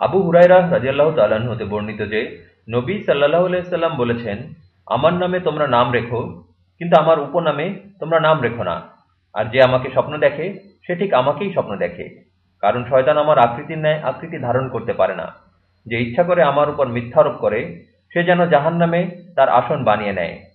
আবু হুরাইরা রাজিয়াল্লাহ তাল্লাহ্ন হতে বর্ণিত যে, নবী সাল্লাহ সাল্লাম বলেছেন, আমার নামে তোমরা নাম রেখো, কিন্তু আমার উপনামে তোমরা নাম রেখো না। আর যে আমাকে স্বপ্ন দেখে, সে ঠিক আমাকেই স্বপ্ন দেখে। কারণ শয়তান আমার আকৃতির ন্যায় আকৃতি ধারণ করতে পারে না। যে ইচ্ছা করে আমার উপর মিথ্যারোপ করে, সে যেন জাহান নামে তার আসন বানিয়ে নেয়।